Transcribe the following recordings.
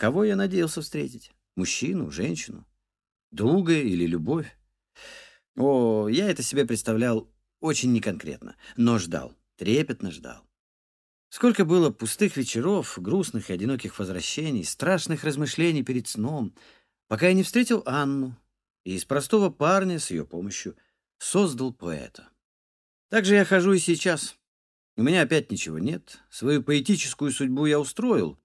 Кого я надеялся встретить? Мужчину, женщину? Друга или любовь? О, я это себе представлял очень неконкретно, но ждал, трепетно ждал. Сколько было пустых вечеров, грустных и одиноких возвращений, страшных размышлений перед сном, пока я не встретил Анну и из простого парня с ее помощью создал поэта. Так же я хожу и сейчас. У меня опять ничего нет. Свою поэтическую судьбу я устроил.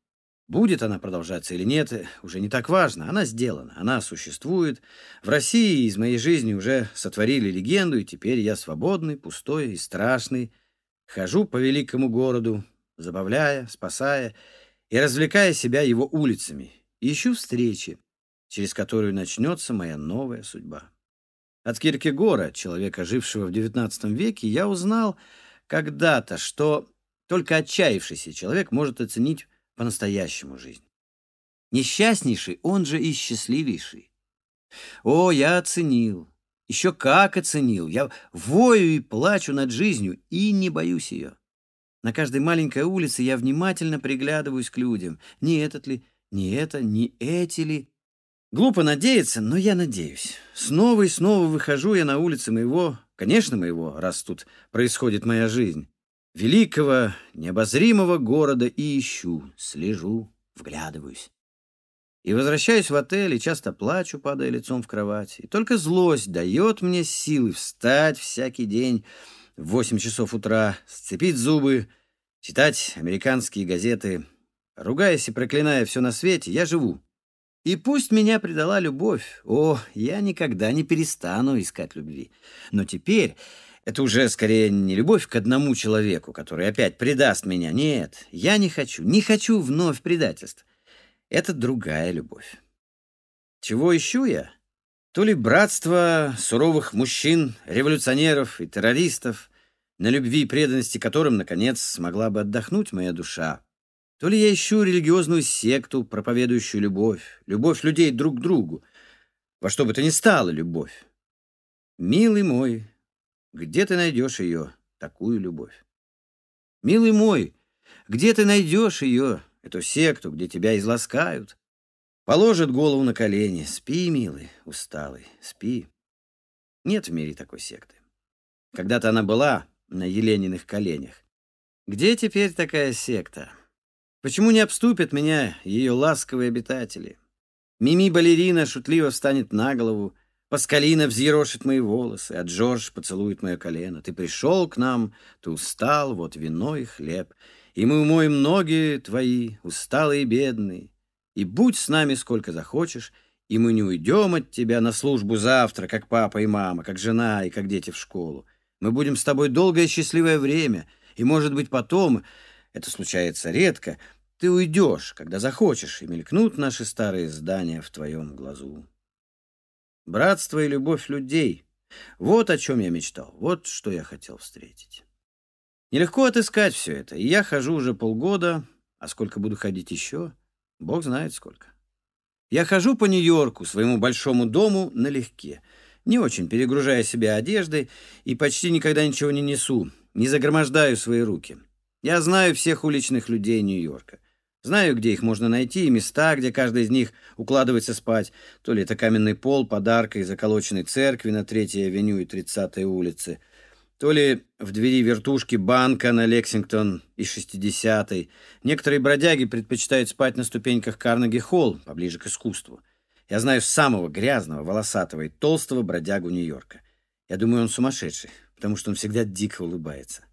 Будет она продолжаться или нет, уже не так важно. Она сделана, она существует. В России из моей жизни уже сотворили легенду, и теперь я свободный, пустой и страшный. Хожу по великому городу, забавляя, спасая и развлекая себя его улицами. ищу встречи, через которую начнется моя новая судьба. От Киркегора, человека, жившего в XIX веке, я узнал когда-то, что только отчаявшийся человек может оценить по-настоящему жизнь. Несчастнейший, он же и счастливейший. О, я оценил, еще как оценил. Я вою и плачу над жизнью и не боюсь ее. На каждой маленькой улице я внимательно приглядываюсь к людям. Не этот ли, не это, не эти ли. Глупо надеяться, но я надеюсь. Снова и снова выхожу я на улицы моего, конечно, моего, раз тут происходит моя жизнь великого, необозримого города и ищу, слежу, вглядываюсь. И возвращаюсь в отель, и часто плачу, падая лицом в кровать. И только злость дает мне силы встать всякий день в восемь часов утра, сцепить зубы, читать американские газеты. Ругаясь и проклиная все на свете, я живу. И пусть меня предала любовь, о, я никогда не перестану искать любви. Но теперь это уже скорее не любовь к одному человеку, который опять предаст меня. Нет, я не хочу, не хочу вновь предательств. Это другая любовь. Чего ищу я? То ли братство суровых мужчин, революционеров и террористов, на любви и преданности которым, наконец, смогла бы отдохнуть моя душа. То ли я ищу религиозную секту, проповедующую любовь, любовь людей друг к другу. Во что бы то ни стало любовь. Милый мой, где ты найдешь ее, такую любовь? Милый мой, где ты найдешь ее, эту секту, где тебя изласкают? Положит голову на колени. Спи, милый, усталый, спи. Нет в мире такой секты. Когда-то она была на Елениных коленях. Где теперь такая секта? Почему не обступят меня ее ласковые обитатели? Мими-балерина шутливо встанет на голову, Паскалина взъерошит мои волосы, а Джордж поцелует мое колено. Ты пришел к нам, ты устал, вот вино и хлеб. И мы умоем ноги твои, усталые и бедные. И будь с нами сколько захочешь, и мы не уйдем от тебя на службу завтра, как папа и мама, как жена и как дети в школу. Мы будем с тобой долгое счастливое время, и, может быть, потом, это случается редко, ты уйдешь, когда захочешь, и мелькнут наши старые здания в твоем глазу. Братство и любовь людей. Вот о чем я мечтал, вот что я хотел встретить. Нелегко отыскать все это, и я хожу уже полгода, а сколько буду ходить еще, бог знает сколько. Я хожу по Нью-Йорку, своему большому дому, налегке, не очень перегружая себя одеждой и почти никогда ничего не несу, не загромождаю свои руки. Я знаю всех уличных людей Нью-Йорка. Знаю, где их можно найти, и места, где каждый из них укладывается спать. То ли это каменный пол подарка из заколоченной церкви на Третьей авеню и 30-й улице, то ли в двери вертушки банка на Лексингтон и 60-й. Некоторые бродяги предпочитают спать на ступеньках Карнеги-Холл, поближе к искусству. Я знаю самого грязного, волосатого и толстого бродягу Нью-Йорка. Я думаю, он сумасшедший, потому что он всегда дико улыбается.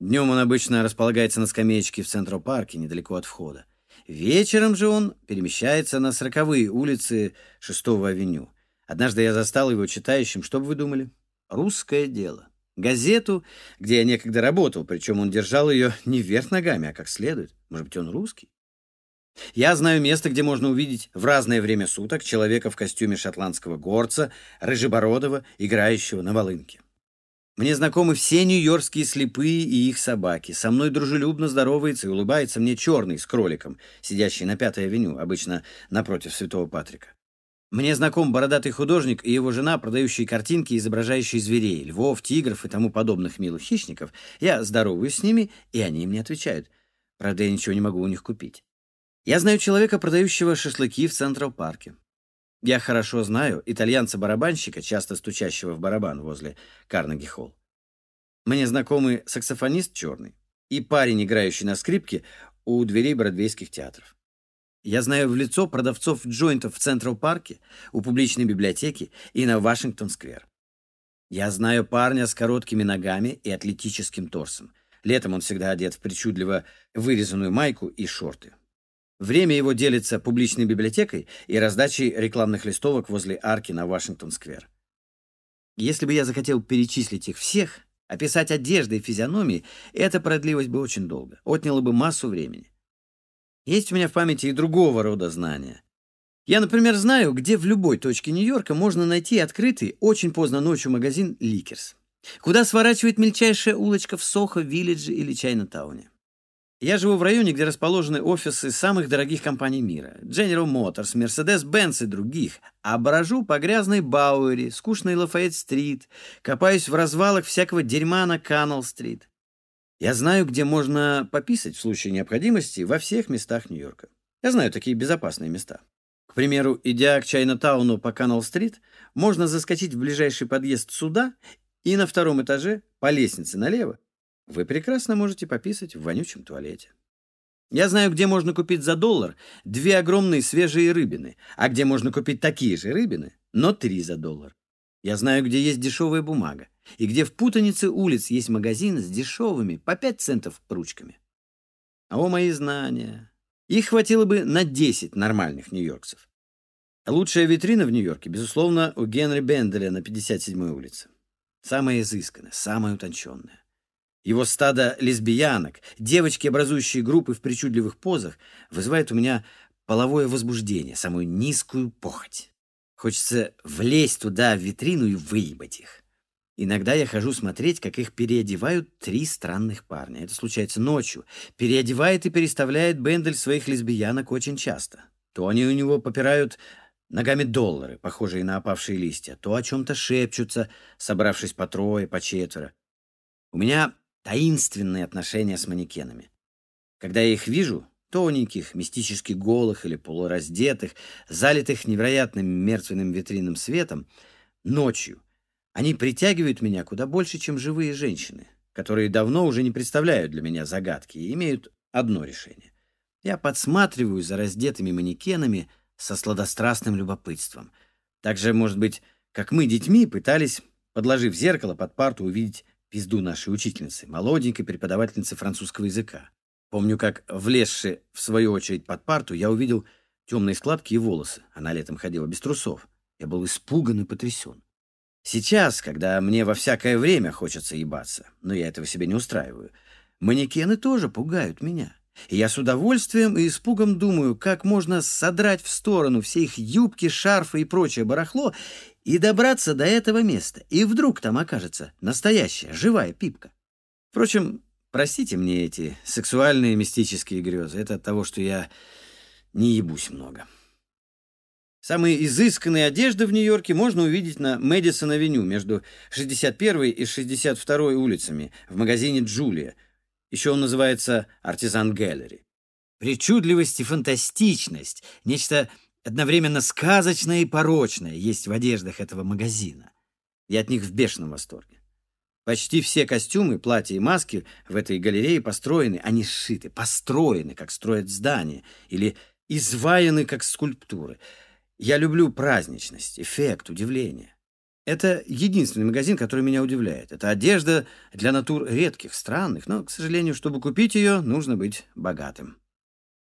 Днем он обычно располагается на скамеечке в Централ-парке, недалеко от входа. Вечером же он перемещается на сороковые улицы 6-го авеню. Однажды я застал его читающим, что бы вы думали? «Русское дело». Газету, где я некогда работал, причем он держал ее не вверх ногами, а как следует. Может быть, он русский? Я знаю место, где можно увидеть в разное время суток человека в костюме шотландского горца, рыжебородого, играющего на волынке. Мне знакомы все нью-йоркские слепые и их собаки. Со мной дружелюбно здоровается и улыбается мне черный с кроликом, сидящий на Пятой авеню, обычно напротив Святого Патрика. Мне знаком бородатый художник и его жена, продающие картинки, изображающие зверей, львов, тигров и тому подобных милых хищников. Я здороваюсь с ними, и они мне отвечают. Правда, я ничего не могу у них купить. Я знаю человека, продающего шашлыки в Централ-парке. Я хорошо знаю итальянца-барабанщика, часто стучащего в барабан возле Карнеги-холл. Мне знакомый саксофонист черный и парень, играющий на скрипке у дверей бродвейских театров. Я знаю в лицо продавцов джойнтов в Централ-парке, у публичной библиотеки и на Вашингтон-сквер. Я знаю парня с короткими ногами и атлетическим торсом. Летом он всегда одет в причудливо вырезанную майку и шорты. Время его делится публичной библиотекой и раздачей рекламных листовок возле арки на Вашингтон-сквер. Если бы я захотел перечислить их всех, описать одежды и физиономии, это продлилось бы очень долго, отняло бы массу времени. Есть у меня в памяти и другого рода знания. Я, например, знаю, где в любой точке Нью-Йорка можно найти открытый очень поздно ночью магазин «Liquors», куда сворачивает мельчайшая улочка в Сохо, Виллидже или Чайна-тауне. Я живу в районе, где расположены офисы самых дорогих компаний мира. General Motors, Mercedes-Benz и других. А брожу по грязной Бауэре, скучной Лафайет-стрит, копаюсь в развалах всякого дерьма на Каннелл-стрит. Я знаю, где можно пописать в случае необходимости во всех местах Нью-Йорка. Я знаю такие безопасные места. К примеру, идя к Чайна-тауну по Каннелл-стрит, можно заскочить в ближайший подъезд суда и на втором этаже по лестнице налево вы прекрасно можете пописать в вонючем туалете. Я знаю, где можно купить за доллар две огромные свежие рыбины, а где можно купить такие же рыбины, но три за доллар. Я знаю, где есть дешевая бумага, и где в путанице улиц есть магазин с дешевыми, по пять центов ручками. О, мои знания! Их хватило бы на 10 нормальных нью-йоркцев. Лучшая витрина в Нью-Йорке, безусловно, у Генри Бенделя на 57-й улице. Самая изысканная, самая утонченная. Его стадо лесбиянок, девочки, образующие группы в причудливых позах, вызывает у меня половое возбуждение, самую низкую похоть. Хочется влезть туда, в витрину, и выебать их. Иногда я хожу смотреть, как их переодевают три странных парня. Это случается ночью. Переодевает и переставляет Бендель своих лесбиянок очень часто. То они у него попирают ногами доллары, похожие на опавшие листья, то о чем-то шепчутся, собравшись по трое, по четверо. У меня таинственные отношения с манекенами. Когда я их вижу, тоненьких, мистически голых или полураздетых, залитых невероятным мертвенным витринным светом, ночью, они притягивают меня куда больше, чем живые женщины, которые давно уже не представляют для меня загадки и имеют одно решение. Я подсматриваю за раздетыми манекенами со сладострастным любопытством. Так же, может быть, как мы, детьми, пытались, подложив зеркало под парту, увидеть пизду нашей учительницы, молоденькой преподавательницы французского языка. Помню, как, влезши в свою очередь под парту, я увидел темные складки и волосы. Она летом ходила без трусов. Я был испуган и потрясен. Сейчас, когда мне во всякое время хочется ебаться, но я этого себе не устраиваю, манекены тоже пугают меня. И я с удовольствием и испугом думаю, как можно содрать в сторону все их юбки, шарфы и прочее барахло и добраться до этого места, и вдруг там окажется настоящая, живая пипка. Впрочем, простите мне эти сексуальные мистические грезы. Это от того, что я не ебусь много. Самые изысканные одежды в Нью-Йорке можно увидеть на Мэдисон-авеню между 61 и 62 улицами в магазине «Джулия». Еще он называется «Артизан Гэллери». Причудливость и фантастичность, нечто одновременно сказочное и порочное есть в одеждах этого магазина. Я от них в бешеном восторге. Почти все костюмы, платья и маски в этой галерее построены, они сшиты, построены, как строят здания, или изваяны, как скульптуры. Я люблю праздничность, эффект, удивление. Это единственный магазин, который меня удивляет. Это одежда для натур редких, странных, но, к сожалению, чтобы купить ее, нужно быть богатым.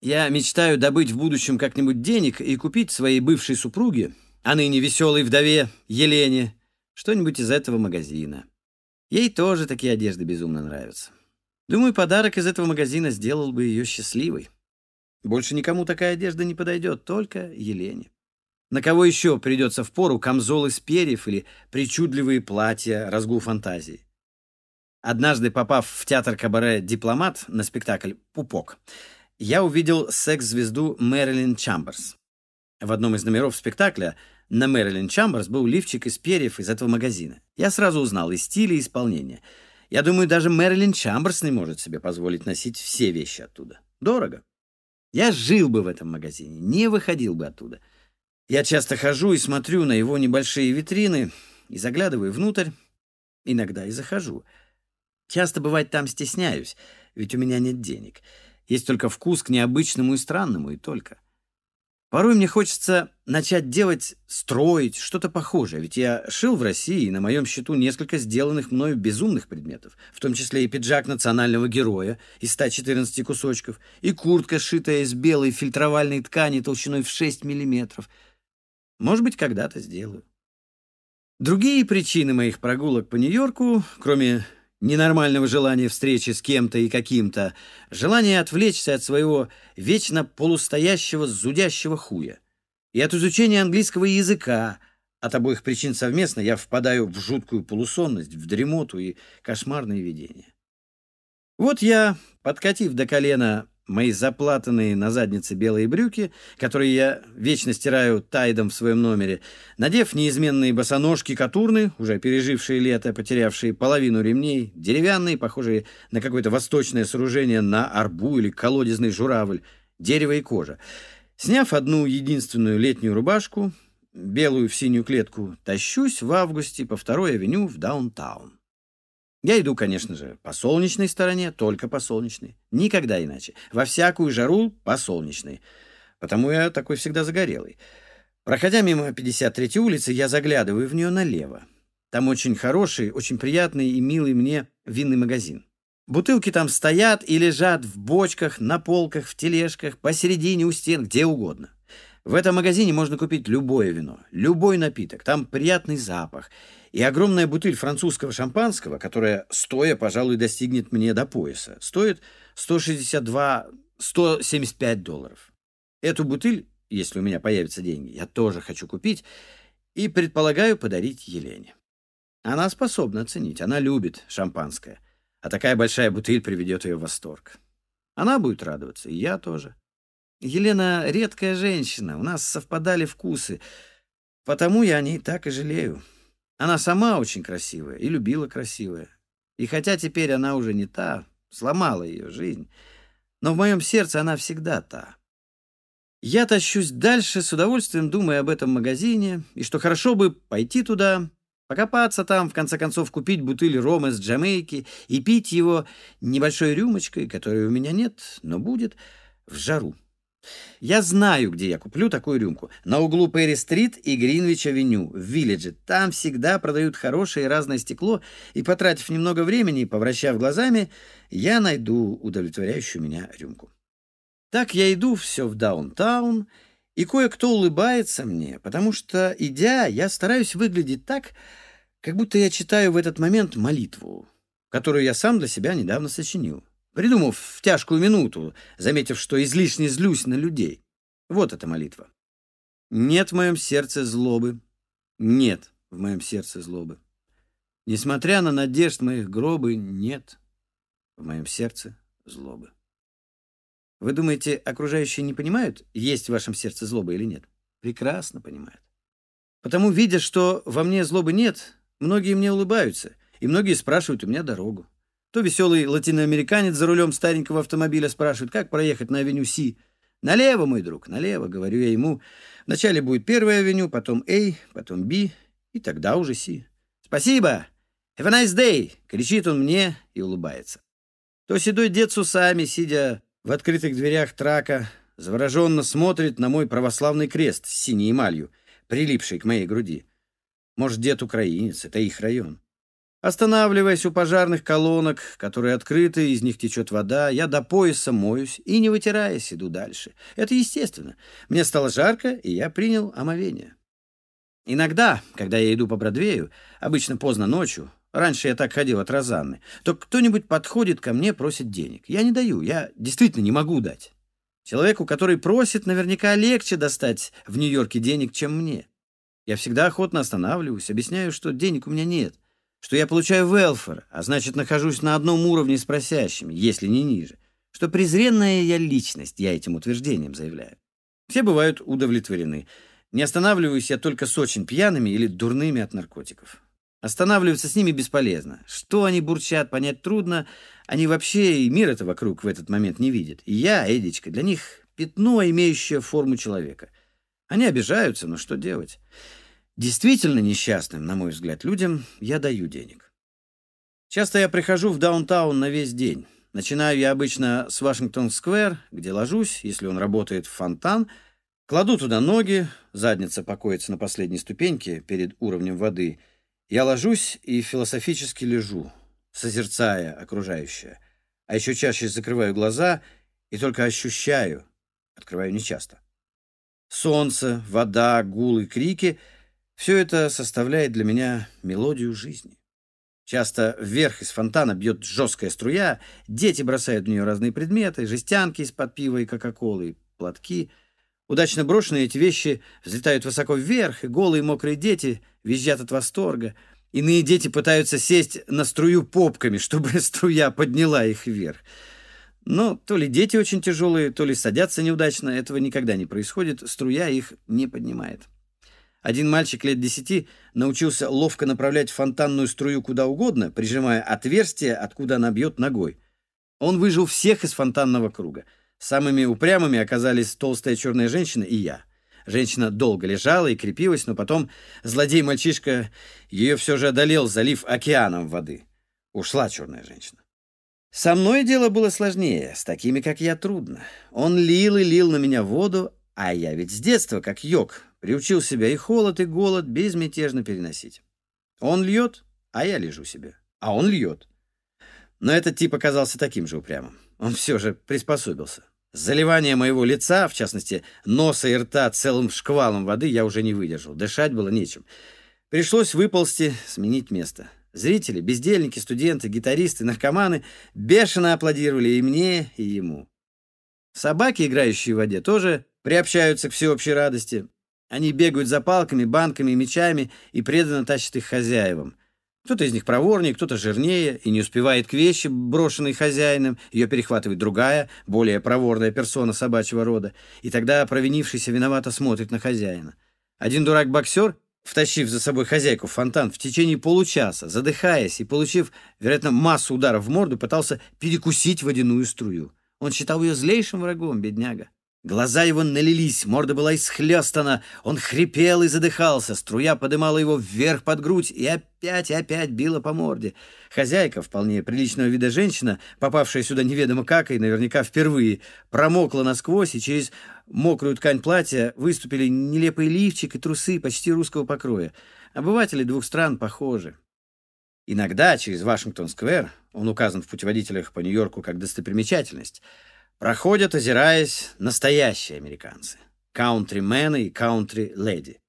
Я мечтаю добыть в будущем как-нибудь денег и купить своей бывшей супруге, а ныне веселой вдове Елене, что-нибудь из этого магазина. Ей тоже такие одежды безумно нравятся. Думаю, подарок из этого магазина сделал бы ее счастливой. Больше никому такая одежда не подойдет, только Елене. На кого еще придется в пору камзол из перьев или причудливые платья, разгул фантазии? Однажды, попав в театр кабаре «Дипломат» на спектакль «Пупок», я увидел секс-звезду Мэрилин Чамберс. В одном из номеров спектакля на Мэрилин Чамберс был лифчик из перьев из этого магазина. Я сразу узнал и стиль, и исполнение. Я думаю, даже Мэрилин Чамберс не может себе позволить носить все вещи оттуда. Дорого. Я жил бы в этом магазине, не выходил бы оттуда. Я часто хожу и смотрю на его небольшие витрины и заглядываю внутрь, иногда и захожу. Часто бывает там стесняюсь, ведь у меня нет денег. Есть только вкус к необычному и странному, и только. Порой мне хочется начать делать, строить что-то похожее, ведь я шил в России, и на моем счету несколько сделанных мною безумных предметов, в том числе и пиджак национального героя из 114 кусочков, и куртка, сшитая из белой фильтровальной ткани толщиной в 6 миллиметров. Может быть, когда-то сделаю. Другие причины моих прогулок по Нью-Йорку, кроме ненормального желания встречи с кем-то и каким-то, желание отвлечься от своего вечно полустоящего зудящего хуя. И от изучения английского языка, от обоих причин совместно, я впадаю в жуткую полусонность, в дремоту и кошмарные видения. Вот я, подкатив до колена мои заплатанные на заднице белые брюки, которые я вечно стираю тайдом в своем номере, надев неизменные босоножки катурны, уже пережившие лето, потерявшие половину ремней, деревянные, похожие на какое-то восточное сооружение на арбу или колодезный журавль, дерево и кожа. Сняв одну единственную летнюю рубашку, белую в синюю клетку, тащусь в августе по второй авеню в даунтаун. Я иду, конечно же, по солнечной стороне, только по солнечной. Никогда иначе. Во всякую жару по солнечной. Потому я такой всегда загорелый. Проходя мимо 53-й улицы, я заглядываю в нее налево. Там очень хороший, очень приятный и милый мне винный магазин. Бутылки там стоят и лежат в бочках, на полках, в тележках, посередине, у стен, где угодно. В этом магазине можно купить любое вино, любой напиток. Там приятный запах. И огромная бутыль французского шампанского, которая, стоя, пожалуй, достигнет мне до пояса, стоит 162-175 долларов. Эту бутыль, если у меня появятся деньги, я тоже хочу купить и предполагаю подарить Елене. Она способна оценить, она любит шампанское, а такая большая бутыль приведет ее в восторг. Она будет радоваться, и я тоже. Елена редкая женщина, у нас совпадали вкусы, потому я о ней так и жалею. Она сама очень красивая и любила красивое. И хотя теперь она уже не та, сломала ее жизнь, но в моем сердце она всегда та. Я тащусь дальше, с удовольствием думая об этом магазине, и что хорошо бы пойти туда, покопаться там, в конце концов купить бутыль рома с Джамейки и пить его небольшой рюмочкой, которой у меня нет, но будет, в жару. Я знаю, где я куплю такую рюмку. На углу Перри-стрит и Гринвич-авеню, в Виллидже. Там всегда продают хорошее разное стекло, и, потратив немного времени, повращав глазами, я найду удовлетворяющую меня рюмку. Так я иду все в даунтаун, и кое-кто улыбается мне, потому что, идя, я стараюсь выглядеть так, как будто я читаю в этот момент молитву, которую я сам для себя недавно сочинил придумав в тяжкую минуту, заметив, что излишне злюсь на людей. Вот эта молитва. Нет в моем сердце злобы. Нет в моем сердце злобы. Несмотря на надежд моих гробы, нет в моем сердце злобы. Вы думаете, окружающие не понимают, есть в вашем сердце злоба или нет? Прекрасно понимают. Потому, видя, что во мне злобы нет, многие мне улыбаются, и многие спрашивают у меня дорогу. То веселый латиноамериканец за рулем старенького автомобиля спрашивает, как проехать на авеню Си. «Налево, мой друг, налево», — говорю я ему. Вначале будет первая авеню, потом A, потом B, и тогда уже Си. «Спасибо! Have a nice day!» — кричит он мне и улыбается. То седой дед с усами, сидя в открытых дверях трака, завороженно смотрит на мой православный крест с синей эмалью, прилипший к моей груди. Может, дед украинец, это их район. Останавливаясь у пожарных колонок, которые открыты, из них течет вода, я до пояса моюсь и, не вытираясь, иду дальше. Это естественно. Мне стало жарко, и я принял омовение. Иногда, когда я иду по Бродвею, обычно поздно ночью, раньше я так ходил от Розанны, то кто-нибудь подходит ко мне, просит денег. Я не даю, я действительно не могу дать. Человеку, который просит, наверняка легче достать в Нью-Йорке денег, чем мне. Я всегда охотно останавливаюсь, объясняю, что денег у меня нет что я получаю велфер, а значит, нахожусь на одном уровне с просящими, если не ниже, что презренная я личность, я этим утверждением заявляю. Все бывают удовлетворены. Не останавливаюсь я только с очень пьяными или дурными от наркотиков. Останавливаться с ними бесполезно. Что они бурчат, понять трудно. Они вообще и мир это вокруг в этот момент не видят. И я, Эдичка, для них пятно, имеющее форму человека. Они обижаются, но что делать? Действительно несчастным, на мой взгляд, людям я даю денег. Часто я прихожу в даунтаун на весь день. Начинаю я обычно с Вашингтон-сквер, где ложусь, если он работает в фонтан, кладу туда ноги, задница покоится на последней ступеньке перед уровнем воды. Я ложусь и философически лежу, созерцая окружающее. А еще чаще закрываю глаза и только ощущаю, открываю нечасто. Солнце, вода, гул и крики — все это составляет для меня мелодию жизни. Часто вверх из фонтана бьет жесткая струя, дети бросают в нее разные предметы, жестянки из-под пива и кока-колы, платки. Удачно брошенные эти вещи взлетают высоко вверх, и голые мокрые дети визжат от восторга. Иные дети пытаются сесть на струю попками, чтобы струя подняла их вверх. Но то ли дети очень тяжелые, то ли садятся неудачно, этого никогда не происходит, струя их не поднимает. Один мальчик лет десяти научился ловко направлять фонтанную струю куда угодно, прижимая отверстие, откуда она бьет ногой. Он выжил всех из фонтанного круга. Самыми упрямыми оказались толстая черная женщина и я. Женщина долго лежала и крепилась, но потом злодей-мальчишка ее все же одолел, залив океаном воды. Ушла черная женщина. Со мной дело было сложнее, с такими, как я, трудно. Он лил и лил на меня воду, а я ведь с детства, как йог, Приучил себя и холод, и голод безмятежно переносить. Он льет, а я лежу себе. А он льет. Но этот тип оказался таким же упрямым. Он все же приспособился. Заливание моего лица, в частности, носа и рта целым шквалом воды я уже не выдержал. Дышать было нечем. Пришлось выползти, сменить место. Зрители, бездельники, студенты, гитаристы, наркоманы бешено аплодировали и мне, и ему. Собаки, играющие в воде, тоже приобщаются к всеобщей радости. Они бегают за палками, банками мечами и преданно тащат их хозяевам. Кто-то из них проворнее, кто-то жирнее и не успевает к вещи, брошенной хозяином. Ее перехватывает другая, более проворная персона собачьего рода. И тогда провинившийся виновато смотрит на хозяина. Один дурак-боксер, втащив за собой хозяйку в фонтан, в течение получаса, задыхаясь и получив, вероятно, массу ударов в морду, пытался перекусить водяную струю. Он считал ее злейшим врагом, бедняга. Глаза его налились, морда была исхлестана, он хрипел и задыхался, струя подымала его вверх под грудь и опять и опять била по морде. Хозяйка, вполне приличного вида женщина, попавшая сюда неведомо как и наверняка впервые, промокла насквозь, и через мокрую ткань платья выступили нелепый лифчик и трусы почти русского покроя. Обыватели двух стран похожи. Иногда через Вашингтон-сквер, он указан в путеводителях по Нью-Йорку как достопримечательность, проходят, озираясь, настоящие американцы. Каунтримены и каунтри-леди.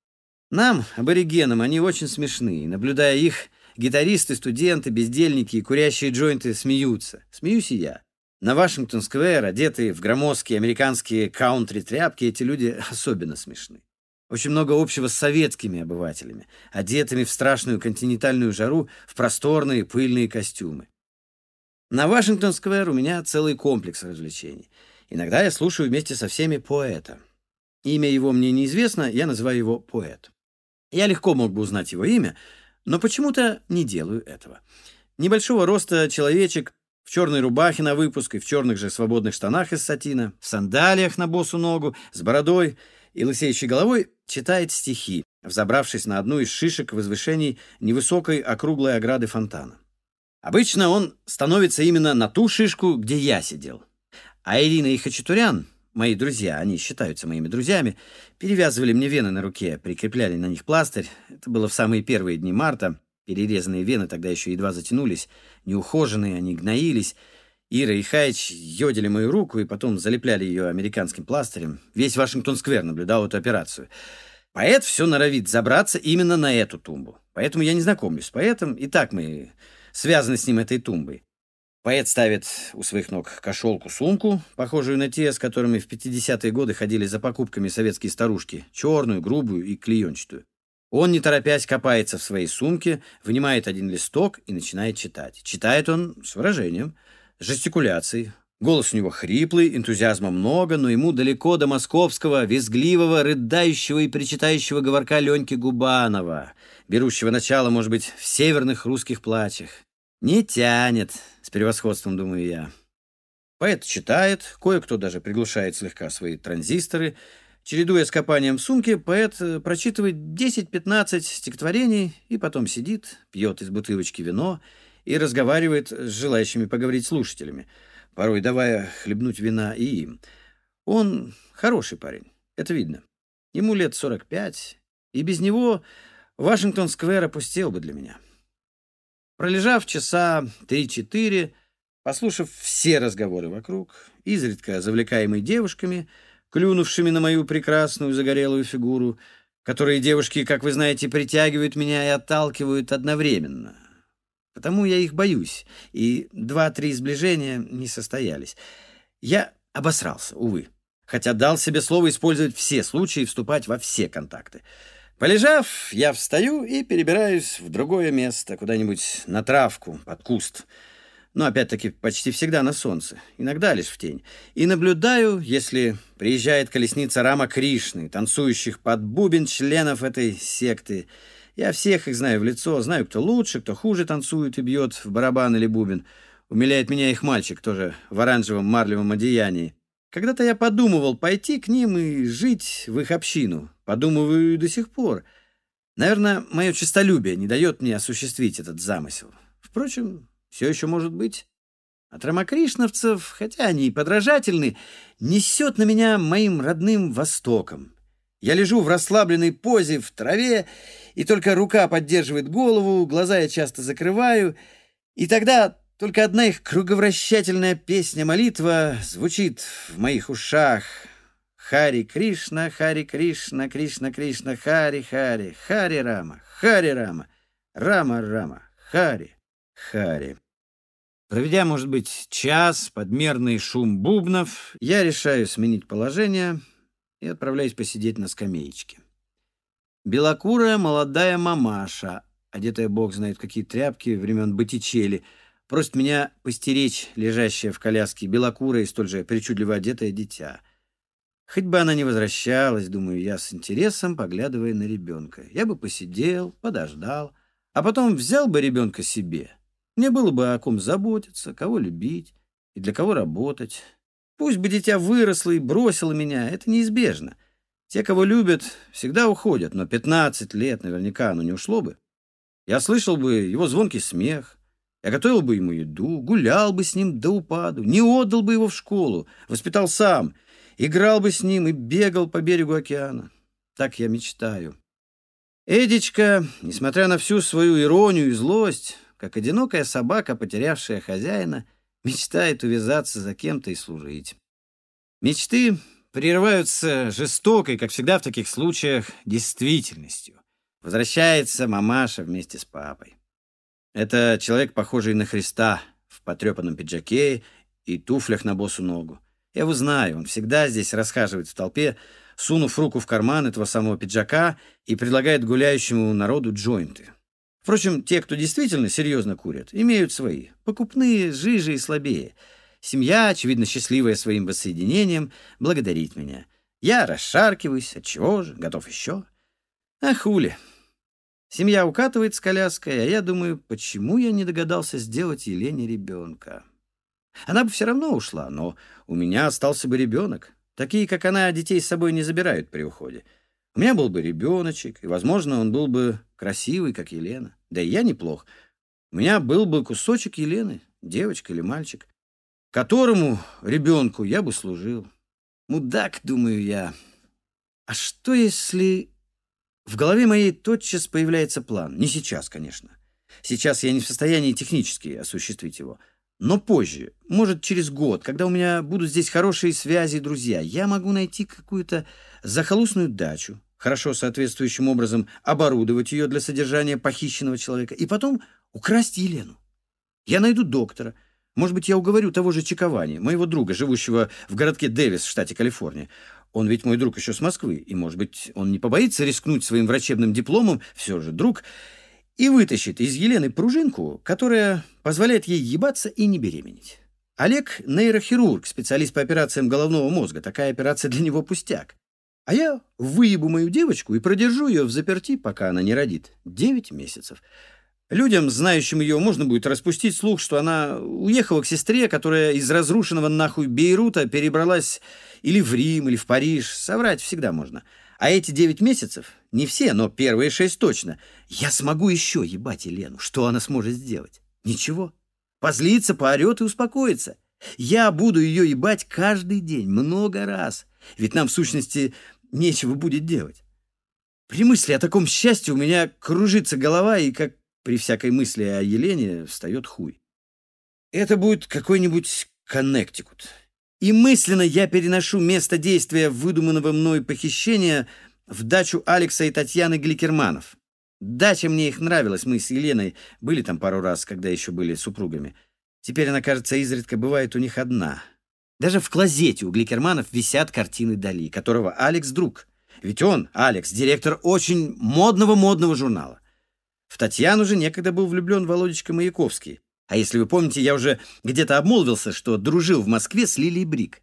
Нам, аборигенам, они очень смешны. И, наблюдая их, гитаристы, студенты, бездельники и курящие джойнты смеются. Смеюсь и я. На Вашингтон-сквер, одетые в громоздкие американские каунтри-тряпки, эти люди особенно смешны. Очень много общего с советскими обывателями, одетыми в страшную континентальную жару в просторные пыльные костюмы. На Вашингтон-сквер у меня целый комплекс развлечений. Иногда я слушаю вместе со всеми поэта. Имя его мне неизвестно, я называю его поэт. Я легко мог бы узнать его имя, но почему-то не делаю этого. Небольшого роста человечек в черной рубахе на выпуск и в черных же свободных штанах из сатина, в сандалиях на босу ногу, с бородой и лысеющей головой читает стихи, взобравшись на одну из шишек возвышений невысокой округлой ограды фонтана. Обычно он становится именно на ту шишку, где я сидел. А Ирина и Хачатурян, мои друзья, они считаются моими друзьями, перевязывали мне вены на руке, прикрепляли на них пластырь. Это было в самые первые дни марта. Перерезанные вены тогда еще едва затянулись, неухоженные, они гноились. Ира и Хайч йодили мою руку и потом залепляли ее американским пластырем. Весь Вашингтон-сквер наблюдал эту операцию. Поэт все норовит забраться именно на эту тумбу. Поэтому я не знакомлюсь с поэтом. И так мы связаны с ним этой тумбой. Поэт ставит у своих ног кошелку-сумку, похожую на те, с которыми в 50-е годы ходили за покупками советские старушки, черную, грубую и клеенчатую. Он, не торопясь, копается в своей сумке, вынимает один листок и начинает читать. Читает он с выражением, с жестикуляцией. Голос у него хриплый, энтузиазма много, но ему далеко до московского, визгливого, рыдающего и причитающего говорка Леньки Губанова, берущего начало, может быть, в северных русских плачах. Не тянет, с превосходством думаю я. Поэт читает, кое-кто даже приглушает слегка свои транзисторы. Чередуя с копанием в сумке, поэт э, прочитывает 10-15 стихотворений и потом сидит, пьет из бутылочки вино и разговаривает с желающими поговорить слушателями, порой давая хлебнуть вина и им. Он хороший парень, это видно. Ему лет 45, и без него Вашингтон-сквер опустел бы для меня. Пролежав часа три-четыре, послушав все разговоры вокруг, изредка завлекаемые девушками, клюнувшими на мою прекрасную загорелую фигуру, которые девушки, как вы знаете, притягивают меня и отталкивают одновременно. Потому я их боюсь, и два-три сближения не состоялись. Я обосрался, увы, хотя дал себе слово использовать все случаи и вступать во все контакты. Полежав, я встаю и перебираюсь в другое место, куда-нибудь на травку, под куст. Но опять-таки почти всегда на солнце, иногда лишь в тень. И наблюдаю, если приезжает колесница Рама Кришны, танцующих под бубен членов этой секты. Я всех их знаю в лицо, знаю, кто лучше, кто хуже танцует и бьет в барабан или бубен. Умиляет меня их мальчик, тоже в оранжевом марлевом одеянии. Когда-то я подумывал пойти к ним и жить в их общину, Подумываю и до сих пор. Наверное, мое честолюбие не дает мне осуществить этот замысел. Впрочем, все еще может быть. От рамакришновцев, хотя они и подражательны, несет на меня моим родным востоком. Я лежу в расслабленной позе в траве, и только рука поддерживает голову, глаза я часто закрываю, и тогда только одна их круговращательная песня-молитва звучит в моих ушах — Хари Кришна, Хари Кришна, Кришна Кришна, Хари Хари, Хари Рама, Хари Рама, Рама Рама, Хари, Хари. Проведя, может быть, час под мерный шум бубнов, я решаю сменить положение и отправляюсь посидеть на скамеечке. Белокурая молодая мамаша, одетая бог знает какие тряпки времен Боттичелли, просит меня постеречь лежащее в коляске белокурое и столь же причудливо одетое дитя — Хоть бы она не возвращалась, думаю я с интересом, поглядывая на ребенка. Я бы посидел, подождал, а потом взял бы ребенка себе. Мне было бы о ком заботиться, кого любить и для кого работать. Пусть бы дитя выросло и бросило меня, это неизбежно. Те, кого любят, всегда уходят, но 15 лет наверняка оно не ушло бы. Я слышал бы его звонкий смех, я готовил бы ему еду, гулял бы с ним до упаду, не отдал бы его в школу, воспитал сам — играл бы с ним и бегал по берегу океана. Так я мечтаю. Эдичка, несмотря на всю свою иронию и злость, как одинокая собака, потерявшая хозяина, мечтает увязаться за кем-то и служить. Мечты прерываются жестокой, как всегда в таких случаях, действительностью. Возвращается мамаша вместе с папой. Это человек, похожий на Христа, в потрепанном пиджаке и туфлях на босу ногу. Я его знаю, он всегда здесь расхаживает в толпе, сунув руку в карман этого самого пиджака и предлагает гуляющему народу джойнты. Впрочем, те, кто действительно серьезно курят, имеют свои, покупные, жиже и слабее. Семья, очевидно счастливая своим воссоединением, благодарит меня. Я расшаркиваюсь, отчего же, готов еще. А хули. Семья укатывает с коляской, а я думаю, почему я не догадался сделать Елене ребенка. Она бы все равно ушла, но у меня остался бы ребенок. Такие, как она, детей с собой не забирают при уходе. У меня был бы ребеночек, и, возможно, он был бы красивый, как Елена. Да и я неплох. У меня был бы кусочек Елены, девочка или мальчик, которому, ребенку, я бы служил. Мудак, думаю я. А что, если... В голове моей тотчас появляется план. Не сейчас, конечно. Сейчас я не в состоянии технически осуществить его — но позже, может, через год, когда у меня будут здесь хорошие связи и друзья, я могу найти какую-то захолустную дачу, хорошо соответствующим образом оборудовать ее для содержания похищенного человека и потом украсть Елену. Я найду доктора. Может быть, я уговорю того же Чиковани, моего друга, живущего в городке Дэвис в штате Калифорния. Он ведь мой друг еще с Москвы, и, может быть, он не побоится рискнуть своим врачебным дипломом, все же друг, и вытащит из Елены пружинку, которая позволяет ей ебаться и не беременеть. Олег — нейрохирург, специалист по операциям головного мозга. Такая операция для него пустяк. А я выебу мою девочку и продержу ее в заперти, пока она не родит. Девять месяцев. Людям, знающим ее, можно будет распустить слух, что она уехала к сестре, которая из разрушенного нахуй Бейрута перебралась или в Рим, или в Париж. Соврать всегда можно. А эти девять месяцев, не все, но первые шесть точно, я смогу еще ебать Елену. Что она сможет сделать? Ничего. Позлится, поорет и успокоится. Я буду ее ебать каждый день, много раз. Ведь нам, в сущности, нечего будет делать. При мысли о таком счастье у меня кружится голова, и как при всякой мысли о Елене встает хуй. Это будет какой-нибудь Коннектикут. И мысленно я переношу место действия выдуманного мной похищения в дачу Алекса и Татьяны Гликерманов. Дача мне их нравилась, мы с Еленой были там пару раз, когда еще были супругами. Теперь она, кажется, изредка бывает у них одна. Даже в клозете у Гликерманов висят картины Дали, которого Алекс друг. Ведь он, Алекс, директор очень модного-модного журнала. В Татьяну же некогда был влюблен Володечка Маяковский. А если вы помните, я уже где-то обмолвился, что дружил в Москве с Лилией Брик.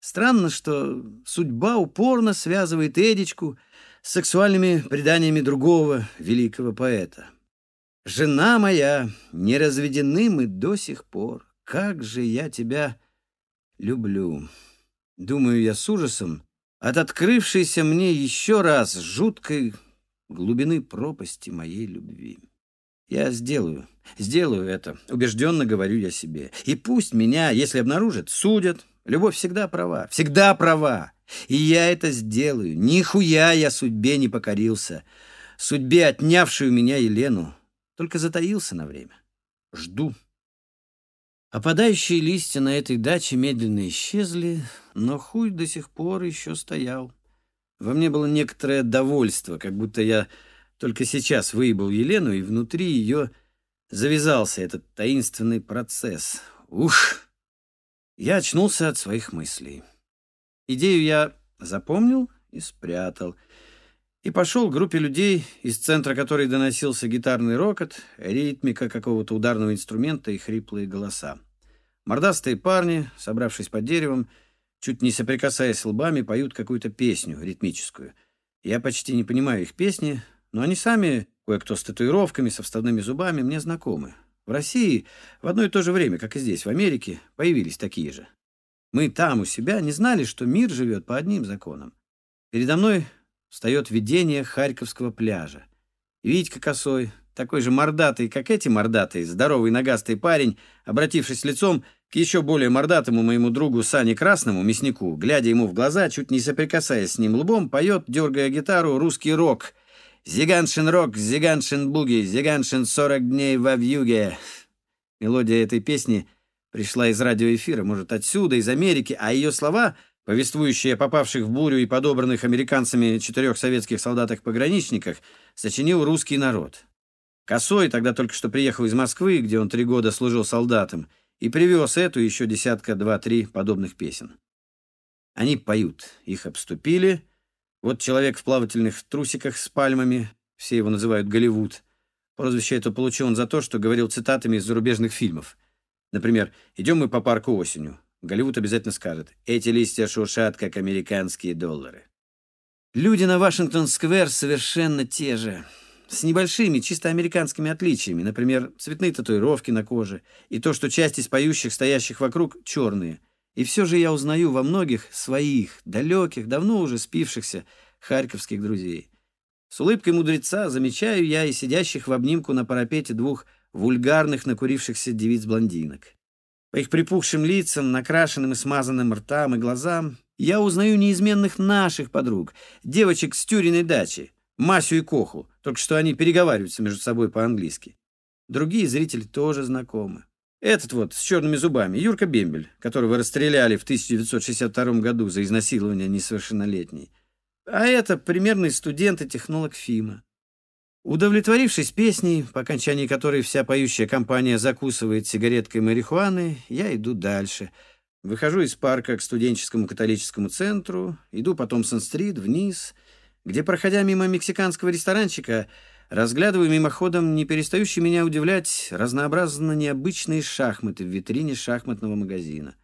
Странно, что судьба упорно связывает Эдичку с сексуальными преданиями другого великого поэта. «Жена моя, не разведены мы до сих пор. Как же я тебя люблю!» Думаю я с ужасом от открывшейся мне еще раз жуткой глубины пропасти моей любви. Я сделаю, сделаю это, убежденно говорю я себе. И пусть меня, если обнаружат, судят. Любовь всегда права, всегда права. И я это сделаю. Нихуя я судьбе не покорился. Судьбе, отнявшей у меня Елену, только затаился на время. Жду. Опадающие листья на этой даче медленно исчезли, но хуй до сих пор еще стоял. Во мне было некоторое довольство, как будто я только сейчас выебал Елену, и внутри ее завязался этот таинственный процесс. Ух! Я очнулся от своих мыслей. Идею я запомнил и спрятал. И пошел к группе людей, из центра которой доносился гитарный рокот, ритмика какого-то ударного инструмента и хриплые голоса. Мордастые парни, собравшись под деревом, чуть не соприкасаясь лбами, поют какую-то песню ритмическую. Я почти не понимаю их песни, но они сами, кое-кто с татуировками, со вставными зубами, мне знакомы. В России в одно и то же время, как и здесь, в Америке, появились такие же. Мы там у себя не знали, что мир живет по одним законам. Передо мной встает видение Харьковского пляжа. Витька косой, такой же мордатый, как эти мордатые, здоровый ногастый парень, обратившись лицом к еще более мордатому моему другу Сане Красному, мяснику, глядя ему в глаза, чуть не соприкасаясь с ним лбом, поет, дергая гитару, русский рок — Зиганшин рок, Зиганшин буги, Зиганшин сорок дней во вьюге. Мелодия этой песни пришла из радиоэфира, может, отсюда, из Америки, а ее слова, повествующие о попавших в бурю и подобранных американцами четырех советских солдатах-пограничниках, сочинил русский народ. Косой тогда только что приехал из Москвы, где он три года служил солдатом, и привез эту еще десятка два-три подобных песен. Они поют, их обступили — вот человек в плавательных трусиках с пальмами, все его называют Голливуд. Прозвище это получил он за то, что говорил цитатами из зарубежных фильмов. Например, «Идем мы по парку осенью». Голливуд обязательно скажет «Эти листья шуршат, как американские доллары». Люди на Вашингтон-сквер совершенно те же, с небольшими, чисто американскими отличиями, например, цветные татуировки на коже и то, что часть из поющих, стоящих вокруг, черные – и все же я узнаю во многих своих, далеких, давно уже спившихся харьковских друзей. С улыбкой мудреца замечаю я и сидящих в обнимку на парапете двух вульгарных накурившихся девиц-блондинок. По их припухшим лицам, накрашенным и смазанным ртам и глазам я узнаю неизменных наших подруг, девочек с Тюриной дачи, Масю и Коху, только что они переговариваются между собой по-английски. Другие зрители тоже знакомы. Этот вот, с черными зубами, Юрка Бембель, которого расстреляли в 1962 году за изнасилование несовершеннолетней. А это примерный студент и технолог ФИМа. Удовлетворившись песней, по окончании которой вся поющая компания закусывает сигареткой марихуаны, я иду дальше. Выхожу из парка к студенческому католическому центру, иду по Томпсон-стрит вниз, где, проходя мимо мексиканского ресторанчика, Разглядываю мимоходом не перестающие меня удивлять разнообразно необычные шахматы в витрине шахматного магазина.